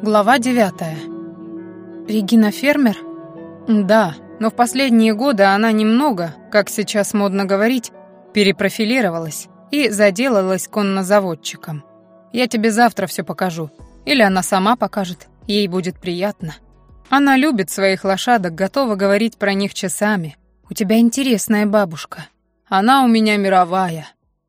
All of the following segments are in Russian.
Глава девятая. Регина фермер? Да, но в последние годы она немного, как сейчас модно говорить, перепрофилировалась и заделалась коннозаводчиком. Я тебе завтра все покажу. Или она сама покажет, ей будет приятно. Она любит своих лошадок, готова говорить про них часами. У тебя интересная бабушка. Она у меня мировая.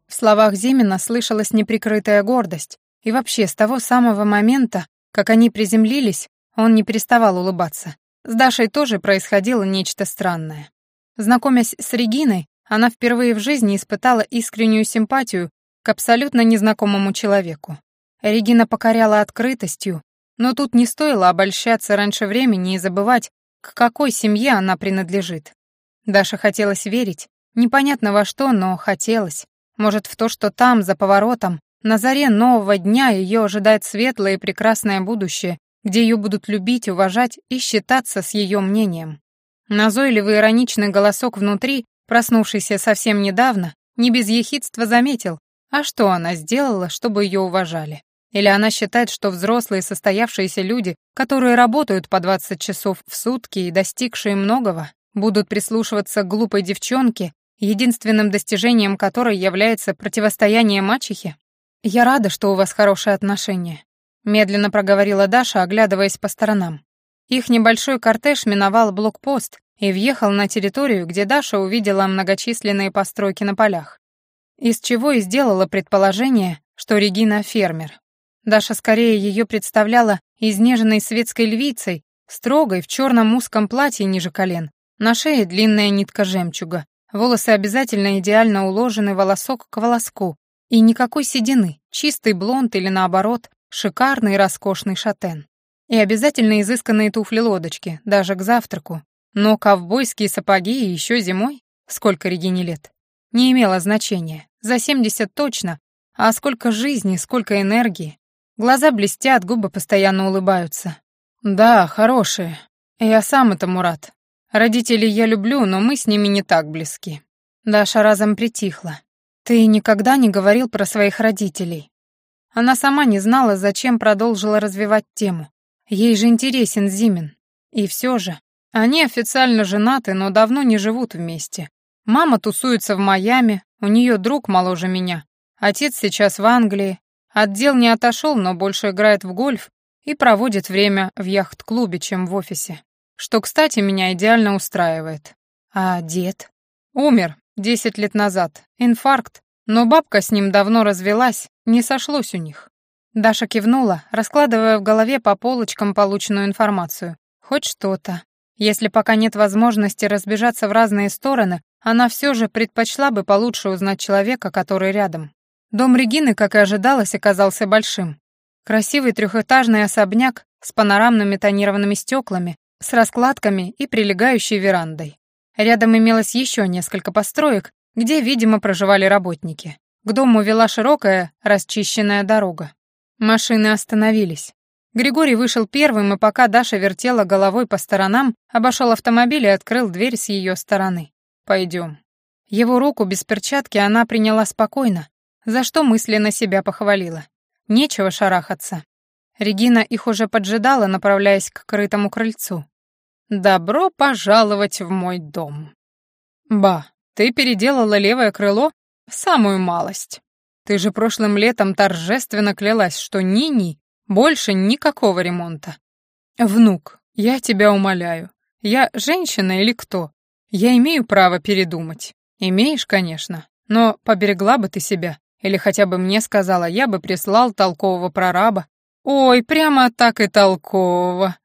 В словах Зимина слышалась неприкрытая гордость, и вообще с того самого момента, как они приземлились, он не переставал улыбаться. С Дашей тоже происходило нечто странное. Знакомясь с Региной, она впервые в жизни испытала искреннюю симпатию к абсолютно незнакомому человеку. Регина покоряла открытостью, но тут не стоило обольщаться раньше времени и забывать, к какой семье она принадлежит. Даша хотелось верить, непонятно во что, но хотелось. Может, в то, что там, за поворотом, на заре нового дня ее ожидает светлое и прекрасное будущее, где ее будут любить, уважать и считаться с ее мнением. Назойливый ироничный голосок внутри, проснувшийся совсем недавно, не без ехидства заметил, а что она сделала, чтобы ее уважали. Или она считает, что взрослые состоявшиеся люди, которые работают по 20 часов в сутки и достигшие многого, будут прислушиваться к глупой девчонке, единственным достижением которой является противостояние мачехе? «Я рада, что у вас хорошие отношения», — медленно проговорила Даша, оглядываясь по сторонам. Их небольшой кортеж миновал блокпост и въехал на территорию, где Даша увидела многочисленные постройки на полях. Из чего и сделала предположение, что Регина — фермер. Даша скорее ее представляла изнеженной светской львицей, строгой, в черном узком платье ниже колен, на шее длинная нитка жемчуга, волосы обязательно идеально уложены волосок к волоску, и никакой седины, чистый блонд или наоборот, шикарный и роскошный шатен. И обязательно изысканные туфли-лодочки, даже к завтраку. Но ковбойские сапоги еще зимой? Сколько Регине лет? Не имело значения. За 70 точно. А сколько жизни, сколько энергии. Глаза блестят, губы постоянно улыбаются. Да, хорошие. Я сам этому рад. Родителей я люблю, но мы с ними не так близки. Даша разом притихла. «Ты никогда не говорил про своих родителей». Она сама не знала, зачем продолжила развивать тему. Ей же интересен Зимин. И все же, они официально женаты, но давно не живут вместе. Мама тусуется в Майами, у нее друг моложе меня. Отец сейчас в Англии. Отдел не отошел, но больше играет в гольф и проводит время в яхт-клубе, чем в офисе. Что, кстати, меня идеально устраивает. А дед? Умер, Десять лет назад. Инфаркт. Но бабка с ним давно развелась, не сошлось у них. Даша кивнула, раскладывая в голове по полочкам полученную информацию. Хоть что-то. Если пока нет возможности разбежаться в разные стороны, она все же предпочла бы получше узнать человека, который рядом. Дом Регины, как и ожидалось, оказался большим. Красивый трехэтажный особняк с панорамными тонированными стеклами, с раскладками и прилегающей верандой. Рядом имелось еще несколько построек, где, видимо, проживали работники. К дому вела широкая, расчищенная дорога. Машины остановились. Григорий вышел первым, и пока Даша вертела головой по сторонам, обошел автомобиль и открыл дверь с ее стороны. «Пойдем». Его руку без перчатки она приняла спокойно, за что мысленно себя похвалила. Нечего шарахаться. Регина их уже поджидала, направляясь к крытому крыльцу. «Добро пожаловать в мой дом». «Ба, ты переделала левое крыло? В самую малость. Ты же прошлым летом торжественно клялась, что ни-ни, больше никакого ремонта. Внук, я тебя умоляю, я женщина или кто? Я имею право передумать. Имеешь, конечно, но поберегла бы ты себя. Или хотя бы мне сказала, я бы прислал толкового прораба. Ой, прямо так и толкового.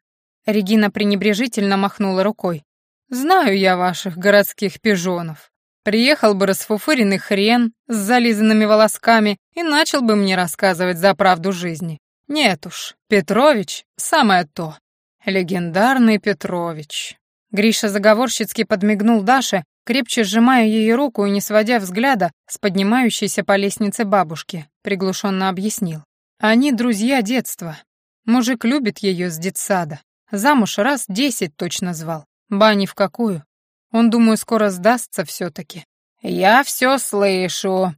Регина пренебрежительно махнула рукой. «Знаю я ваших городских пижонов. Приехал бы расфуфыренный хрен с зализанными волосками и начал бы мне рассказывать за правду жизни. Нет уж, Петрович — самое то. Легендарный Петрович». Гриша заговорщицки подмигнул Даше, крепче сжимая ее руку и не сводя взгляда с поднимающейся по лестнице бабушки, приглушенно объяснил. «Они друзья детства. Мужик любит ее с детсада. Замуж раз десять точно звал. Бани в какую. Он, думаю, скоро сдастся все-таки. «Я все слышу».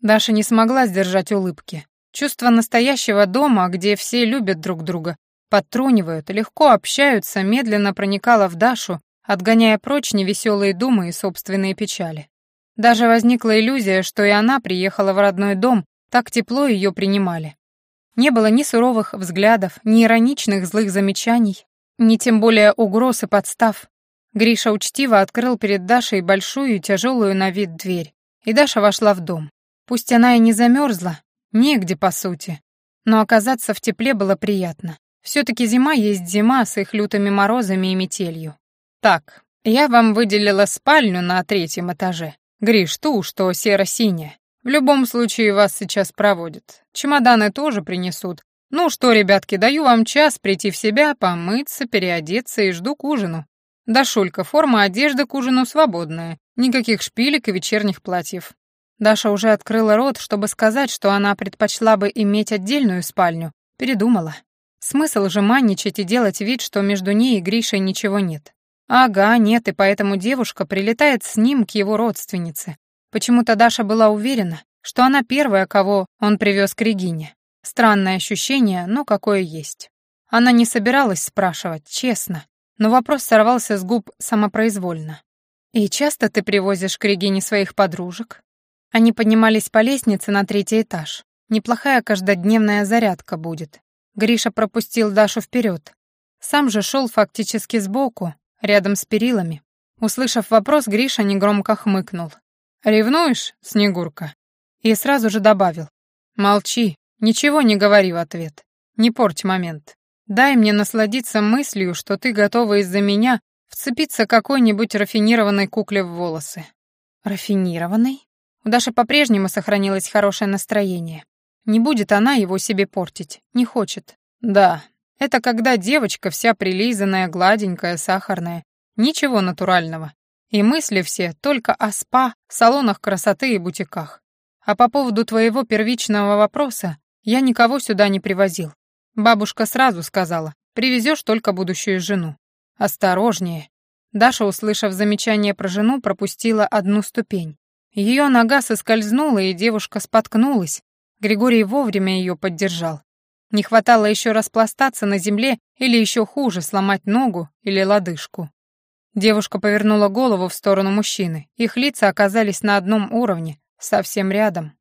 Даша не смогла сдержать улыбки. Чувство настоящего дома, где все любят друг друга, подтрунивают, легко общаются, медленно проникала в Дашу, отгоняя прочь невеселые думы и собственные печали. Даже возникла иллюзия, что и она приехала в родной дом, так тепло ее принимали. Не было ни суровых взглядов, ни ироничных злых замечаний, ни тем более угроз и подстав. Гриша учтиво открыл перед Дашей большую и тяжелую на вид дверь, и Даша вошла в дом. Пусть она и не замерзла, негде по сути, но оказаться в тепле было приятно. Все-таки зима есть зима с их лютыми морозами и метелью. Так, я вам выделила спальню на третьем этаже. Гриш, ту, что серо-синяя. В любом случае вас сейчас проводят. Чемоданы тоже принесут. Ну что, ребятки, даю вам час прийти в себя, помыться, переодеться и жду к ужину. Дашулька, форма одежды к ужину свободная. Никаких шпилек и вечерних платьев. Даша уже открыла рот, чтобы сказать, что она предпочла бы иметь отдельную спальню. Передумала. Смысл же манничать и делать вид, что между ней и Гришей ничего нет. Ага, нет, и поэтому девушка прилетает с ним к его родственнице. Почему-то Даша была уверена, что она первая, кого он привез к Регине. Странное ощущение, но какое есть. Она не собиралась спрашивать, честно, но вопрос сорвался с губ самопроизвольно. «И часто ты привозишь к Регине своих подружек?» Они поднимались по лестнице на третий этаж. Неплохая каждодневная зарядка будет. Гриша пропустил Дашу вперед. Сам же шел фактически сбоку, рядом с перилами. Услышав вопрос, Гриша негромко хмыкнул. «Ревнуешь, Снегурка?» И сразу же добавил. «Молчи, ничего не говори в ответ. Не порть момент. Дай мне насладиться мыслью, что ты готова из-за меня вцепиться какой-нибудь рафинированной кукле в волосы». «Рафинированной?» У Даши по-прежнему сохранилось хорошее настроение. Не будет она его себе портить, не хочет. Да, это когда девочка вся прилизанная, гладенькая, сахарная. Ничего натурального. И мысли все только о спа, салонах красоты и бутиках. А по поводу твоего первичного вопроса, я никого сюда не привозил. Бабушка сразу сказала, привезешь только будущую жену. Осторожнее. Даша, услышав замечание про жену, пропустила одну ступень. Ее нога соскользнула, и девушка споткнулась. Григорий вовремя ее поддержал. Не хватало еще распластаться на земле или еще хуже, сломать ногу или лодыжку. Девушка повернула голову в сторону мужчины. Их лица оказались на одном уровне, совсем рядом.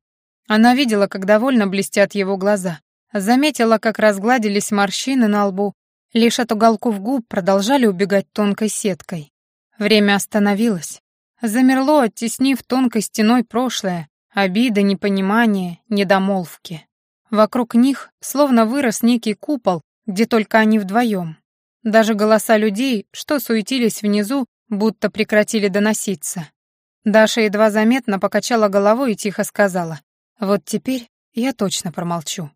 Она видела, как довольно блестят его глаза. Заметила, как разгладились морщины на лбу. Лишь от уголков губ продолжали убегать тонкой сеткой. Время остановилось. Замерло, оттеснив тонкой стеной прошлое, обиды, непонимание, недомолвки. Вокруг них словно вырос некий купол, где только они вдвоем. Даже голоса людей, что суетились внизу, будто прекратили доноситься. Даша едва заметно покачала головой и тихо сказала, «Вот теперь я точно промолчу».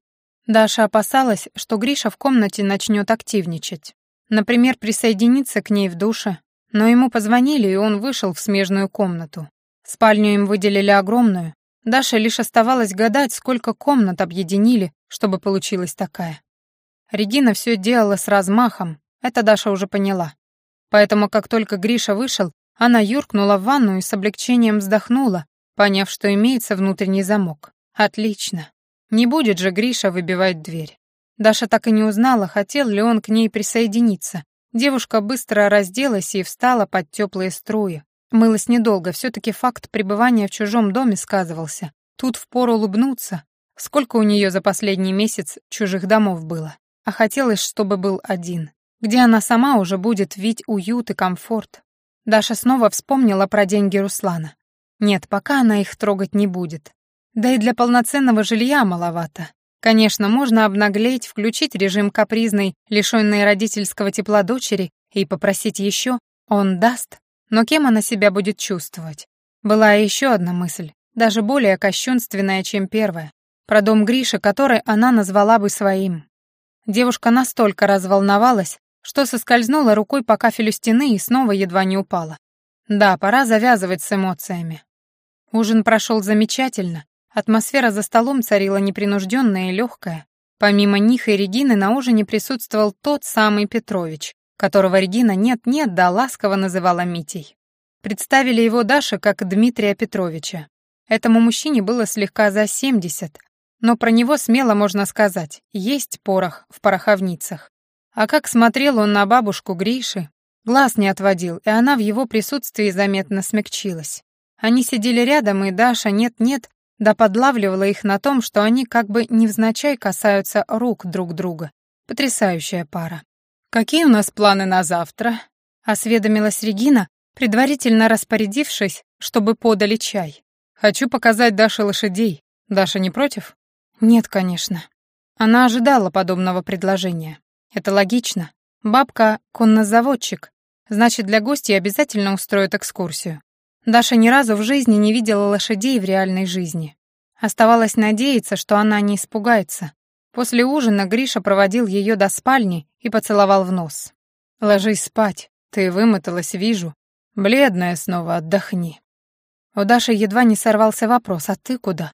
Даша опасалась, что Гриша в комнате начнет активничать. Например, присоединиться к ней в душе, но ему позвонили, и он вышел в смежную комнату. Спальню им выделили огромную. Даша лишь оставалось гадать, сколько комнат объединили, чтобы получилась такая. Регина все делала с размахом, это Даша уже поняла. Поэтому, как только Гриша вышел, она юркнула в ванну и с облегчением вздохнула, поняв, что имеется внутренний замок. Отлично. Не будет же Гриша выбивать дверь. Даша так и не узнала, хотел ли он к ней присоединиться. Девушка быстро разделась и встала под теплые струи. Мылась недолго, все-таки факт пребывания в чужом доме сказывался. Тут впору улыбнуться. Сколько у нее за последний месяц чужих домов было. А хотелось, чтобы был один где она сама уже будет видеть уют и комфорт. Даша снова вспомнила про деньги Руслана. Нет, пока она их трогать не будет. Да и для полноценного жилья маловато. Конечно, можно обнаглеть, включить режим капризной, лишённой родительского тепла дочери и попросить еще. Он даст. Но кем она себя будет чувствовать? Была еще одна мысль, даже более кощунственная, чем первая. Про дом Гриши, который она назвала бы своим. Девушка настолько разволновалась, что соскользнула рукой по кафелю стены и снова едва не упала. Да, пора завязывать с эмоциями. Ужин прошел замечательно, атмосфера за столом царила непринужденная и легкая. Помимо них и Регины на ужине присутствовал тот самый Петрович, которого Регина нет-нет да ласково называла Митей. Представили его Даше как Дмитрия Петровича. Этому мужчине было слегка за 70, но про него смело можно сказать, есть порох в пороховницах. А как смотрел он на бабушку Гриши, глаз не отводил, и она в его присутствии заметно смягчилась. Они сидели рядом, и Даша нет-нет, да подлавливала их на том, что они как бы невзначай касаются рук друг друга. Потрясающая пара. «Какие у нас планы на завтра?» — осведомилась Регина, предварительно распорядившись, чтобы подали чай. «Хочу показать Даше лошадей. Даша не против?» «Нет, конечно». Она ожидала подобного предложения. Это логично. Бабка — коннозаводчик, значит, для гостей обязательно устроят экскурсию. Даша ни разу в жизни не видела лошадей в реальной жизни. Оставалось надеяться, что она не испугается. После ужина Гриша проводил ее до спальни и поцеловал в нос. «Ложись спать, ты вымоталась, вижу. Бледная снова, отдохни». У Даши едва не сорвался вопрос «А ты куда?».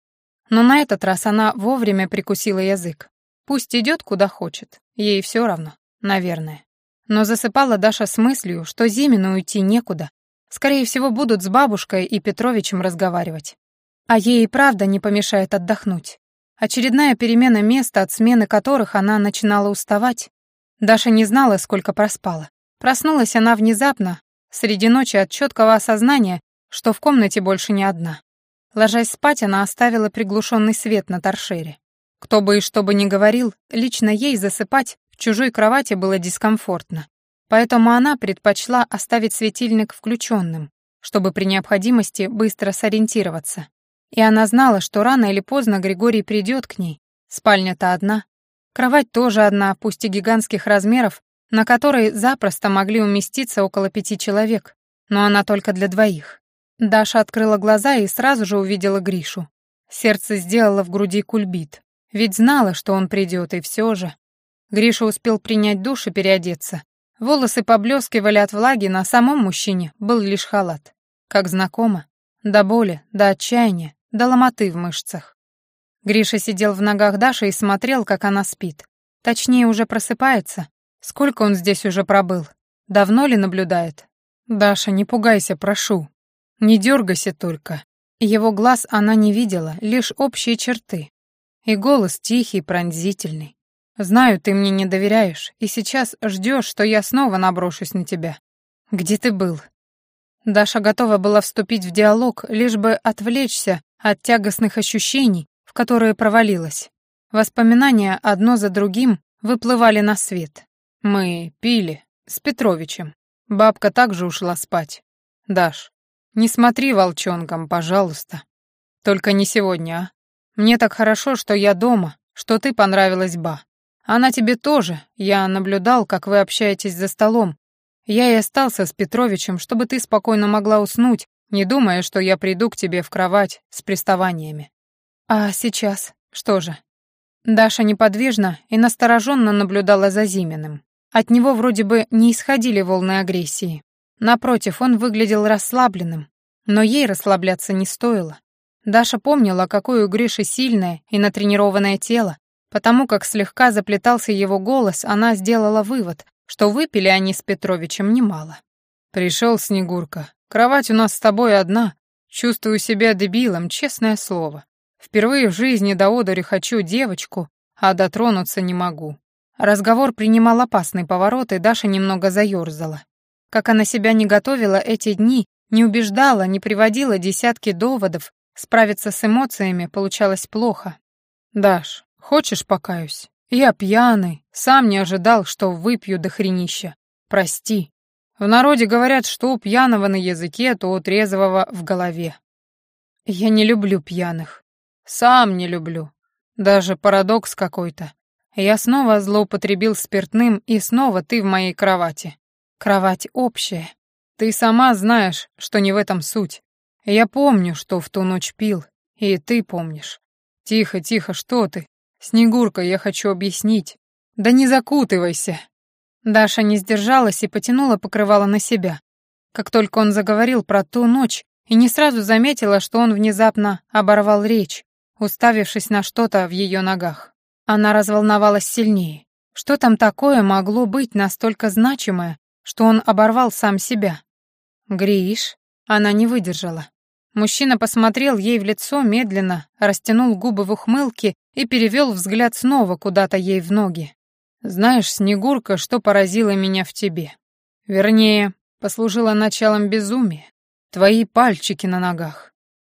Но на этот раз она вовремя прикусила язык. Пусть идет куда хочет, ей все равно, наверное. Но засыпала Даша с мыслью, что Зимину уйти некуда. Скорее всего, будут с бабушкой и Петровичем разговаривать. А ей и правда не помешает отдохнуть. Очередная перемена места, от смены которых она начинала уставать. Даша не знала, сколько проспала. Проснулась она внезапно, среди ночи от четкого осознания, что в комнате больше не одна. Ложась спать, она оставила приглушенный свет на торшере. Кто бы и что бы ни говорил, лично ей засыпать в чужой кровати было дискомфортно. Поэтому она предпочла оставить светильник включенным, чтобы при необходимости быстро сориентироваться. И она знала, что рано или поздно Григорий придет к ней. Спальня-то одна. Кровать тоже одна, пусть и гигантских размеров, на которой запросто могли уместиться около пяти человек, но она только для двоих. Даша открыла глаза и сразу же увидела Гришу. Сердце сделало в груди кульбит. Ведь знала, что он придет, и все же. Гриша успел принять душ и переодеться. Волосы поблескивали от влаги, на самом мужчине был лишь халат. Как знакомо. До боли, до отчаяния, до ломоты в мышцах. Гриша сидел в ногах Даши и смотрел, как она спит. Точнее, уже просыпается. Сколько он здесь уже пробыл? Давно ли наблюдает? «Даша, не пугайся, прошу. Не дергайся только». Его глаз она не видела, лишь общие черты. И голос тихий, пронзительный. Знаю, ты мне не доверяешь, и сейчас ждешь, что я снова наброшусь на тебя. Где ты был? Даша готова была вступить в диалог, лишь бы отвлечься от тягостных ощущений, в которые провалилась. Воспоминания одно за другим выплывали на свет. Мы пили с Петровичем. Бабка также ушла спать. Даш, не смотри волчонком, пожалуйста. Только не сегодня, а? Мне так хорошо, что я дома, что ты понравилась Ба. Она тебе тоже. Я наблюдал, как вы общаетесь за столом. Я и остался с Петровичем, чтобы ты спокойно могла уснуть, не думая, что я приду к тебе в кровать с приставаниями. А сейчас что же? Даша неподвижно и настороженно наблюдала за Зиминым. От него вроде бы не исходили волны агрессии. Напротив, он выглядел расслабленным, но ей расслабляться не стоило. Даша помнила, какое у Гриши сильное и натренированное тело. Потому как слегка заплетался его голос, она сделала вывод, что выпили они с Петровичем немало. «Пришел Снегурка. Кровать у нас с тобой одна. Чувствую себя дебилом, честное слово. Впервые в жизни до одури хочу девочку, а дотронуться не могу». Разговор принимал опасный поворот, и Даша немного заёрзала. Как она себя не готовила эти дни, не убеждала, не приводила десятки доводов, Справиться с эмоциями получалось плохо. «Даш, хочешь покаюсь? Я пьяный, сам не ожидал, что выпью до хренища. Прости. В народе говорят, что у пьяного на языке, то у трезвого в голове. Я не люблю пьяных. Сам не люблю. Даже парадокс какой-то. Я снова злоупотребил спиртным, и снова ты в моей кровати. Кровать общая. Ты сама знаешь, что не в этом суть. Я помню, что в ту ночь пил, и ты помнишь. Тихо, тихо, что ты? Снегурка, я хочу объяснить. Да не закутывайся. Даша не сдержалась и потянула покрывало на себя. Как только он заговорил про ту ночь, и не сразу заметила, что он внезапно оборвал речь, уставившись на что-то в ее ногах. Она разволновалась сильнее. Что там такое могло быть настолько значимое, что он оборвал сам себя? Гриш, она не выдержала. Мужчина посмотрел ей в лицо медленно, растянул губы в ухмылке и перевел взгляд снова куда-то ей в ноги. Знаешь, Снегурка, что поразило меня в тебе? Вернее, послужило началом безумия. Твои пальчики на ногах.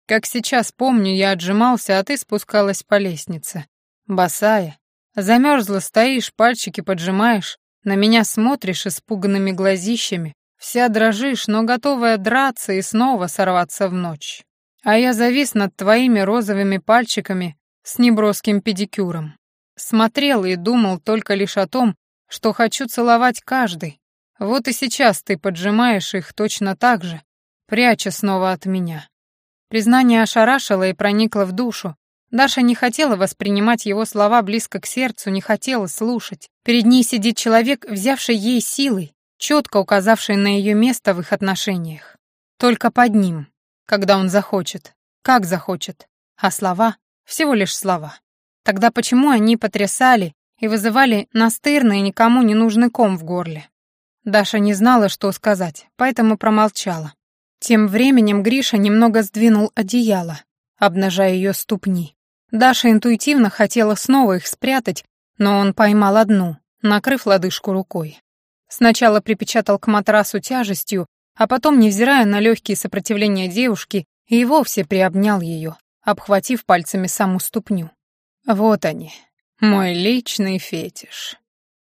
Как сейчас помню, я отжимался, а ты спускалась по лестнице. Босая. Замерзла, стоишь, пальчики поджимаешь, на меня смотришь испуганными глазищами, вся дрожишь, но готовая драться и снова сорваться в ночь. А я завис над твоими розовыми пальчиками с неброским педикюром. Смотрел и думал только лишь о том, что хочу целовать каждый. Вот и сейчас ты поджимаешь их точно так же, пряча снова от меня. Признание ошарашило и проникло в душу. Даша не хотела воспринимать его слова близко к сердцу, не хотела слушать. Перед ней сидит человек, взявший ей силой, четко указавший на ее место в их отношениях. Только под ним, когда он захочет, как захочет. А слова — всего лишь слова. Тогда почему они потрясали и вызывали настырный и никому не нужный ком в горле? Даша не знала, что сказать, поэтому промолчала. Тем временем Гриша немного сдвинул одеяло, обнажая ее ступни. Даша интуитивно хотела снова их спрятать, но он поймал одну, накрыв лодыжку рукой. Сначала припечатал к матрасу тяжестью, а потом, невзирая на легкие сопротивления девушки, и вовсе приобнял ее, обхватив пальцами саму ступню. Вот они, мой личный фетиш.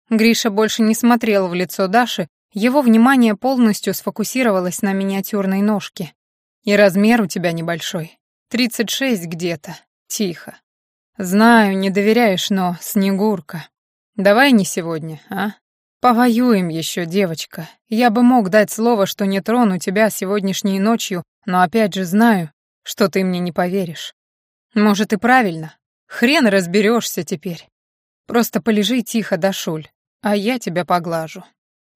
Гриша больше не смотрел в лицо Даши, его внимание полностью сфокусировалось на миниатюрной ножке. И размер у тебя небольшой. Тридцать шесть где-то. Тихо. Знаю, не доверяешь, но Снегурка. Давай не сегодня, а? Повоюем еще, девочка. Я бы мог дать слово, что не трону тебя сегодняшней ночью, но опять же знаю, что ты мне не поверишь. Может, и правильно, Хрен разберешься теперь. Просто полежи тихо, Дашуль, а я тебя поглажу».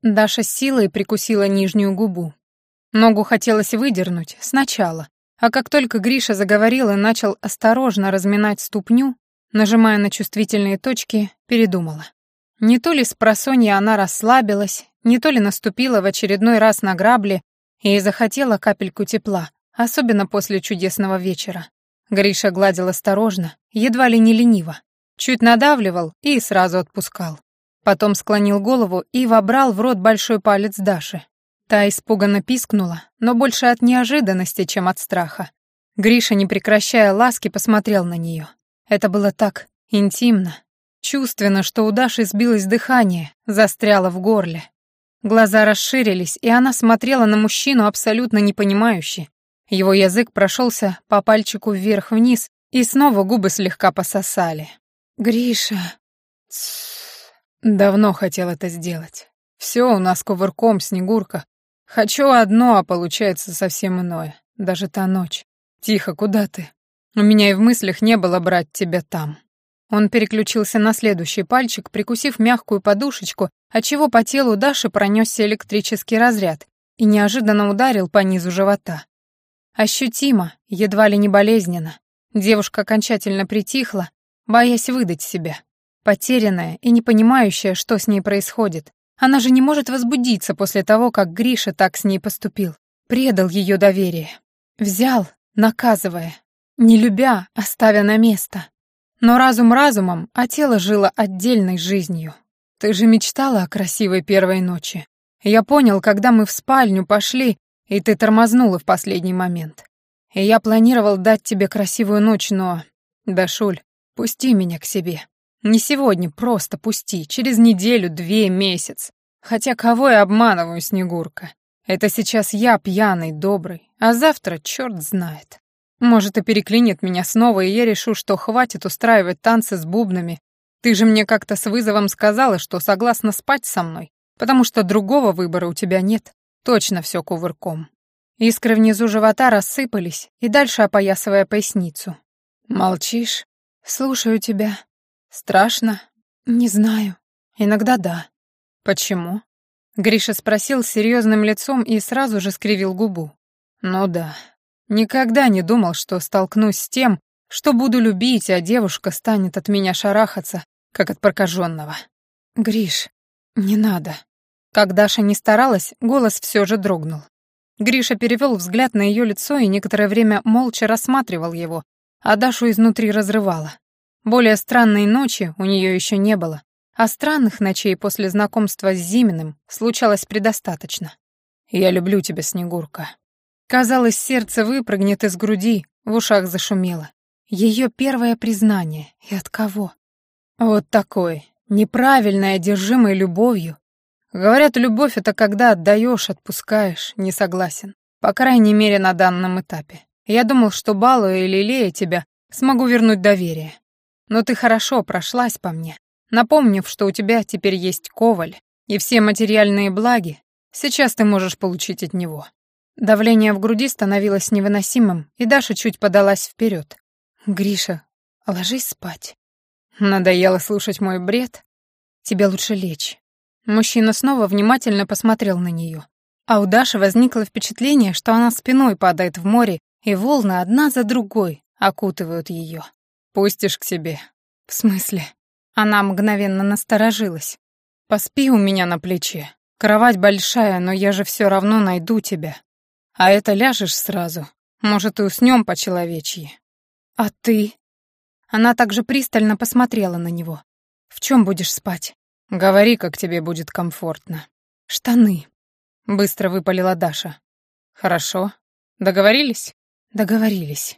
Даша силой прикусила нижнюю губу. Ногу хотелось выдернуть сначала, а как только Гриша заговорил и начал осторожно разминать ступню, нажимая на чувствительные точки, передумала. Не то ли с просонья она расслабилась, не то ли наступила в очередной раз на грабли и захотела капельку тепла, особенно после чудесного вечера. Гриша гладил осторожно, едва ли не лениво. Чуть надавливал и сразу отпускал. Потом склонил голову и вобрал в рот большой палец Даши. Та испуганно пискнула, но больше от неожиданности, чем от страха. Гриша, не прекращая ласки, посмотрел на нее. Это было так интимно, чувственно, что у Даши сбилось дыхание, застряло в горле. Глаза расширились, и она смотрела на мужчину абсолютно непонимающе, его язык прошелся по пальчику вверх-вниз, и снова губы слегка пососали. «Гриша...» Давно хотел это сделать. Все у нас кувырком, Снегурка. Хочу одно, а получается совсем иное. Даже та ночь. Тихо, куда ты? У меня и в мыслях не было брать тебя там. Он переключился на следующий пальчик, прикусив мягкую подушечку, отчего по телу Даши пронесся электрический разряд и неожиданно ударил по низу живота. Ощутимо, едва ли не болезненно. Девушка окончательно притихла, боясь выдать себя. Потерянная и не понимающая, что с ней происходит. Она же не может возбудиться после того, как Гриша так с ней поступил. Предал ее доверие. Взял, наказывая. Не любя, оставя на место. Но разум разумом, а тело жило отдельной жизнью. Ты же мечтала о красивой первой ночи. Я понял, когда мы в спальню пошли, и ты тормознула в последний момент. И я планировал дать тебе красивую ночь, но... Дашуль, пусти меня к себе. Не сегодня, просто пусти. Через неделю, две, месяц. Хотя кого я обманываю, Снегурка? Это сейчас я пьяный, добрый, а завтра черт знает. Может, и переклинит меня снова, и я решу, что хватит устраивать танцы с бубнами. Ты же мне как-то с вызовом сказала, что согласна спать со мной, потому что другого выбора у тебя нет. Точно все кувырком. Искры внизу живота рассыпались, и дальше опоясывая поясницу. «Молчишь? Слушаю тебя. Страшно? Не знаю. Иногда да. Почему?» Гриша спросил с серьезным лицом и сразу же скривил губу. «Ну да. Никогда не думал, что столкнусь с тем, что буду любить, а девушка станет от меня шарахаться, как от прокаженного. Гриш, не надо. Как Даша не старалась, голос все же дрогнул. Гриша перевел взгляд на ее лицо и некоторое время молча рассматривал его, а Дашу изнутри разрывало. Более странной ночи у нее еще не было. а странных ночей после знакомства с Зиминым случалось предостаточно. «Я люблю тебя, Снегурка». Казалось, сердце выпрыгнет из груди, в ушах зашумело. Ее первое признание. И от кого? Вот такой, неправильной, одержимой любовью. Говорят, любовь — это когда отдаешь, отпускаешь, не согласен. По крайней мере, на данном этапе. Я думал, что балуя или лелея тебя, смогу вернуть доверие. Но ты хорошо прошлась по мне, напомнив, что у тебя теперь есть коваль, и все материальные благи сейчас ты можешь получить от него. Давление в груди становилось невыносимым, и Даша чуть подалась вперед. «Гриша, ложись спать». Надоело слушать мой бред. Тебе лучше лечь. Мужчина снова внимательно посмотрел на нее. А у Даши возникло впечатление, что она спиной падает в море, и волны одна за другой окутывают ее. «Пустишь к себе». «В смысле?» Она мгновенно насторожилась. «Поспи у меня на плече. Кровать большая, но я же все равно найду тебя. А это ляжешь сразу. Может, и уснем по-человечьи. А ты? Она также пристально посмотрела на него. В чем будешь спать? Говори, как тебе будет комфортно. Штаны. Быстро выпалила Даша. Хорошо. Договорились? Договорились.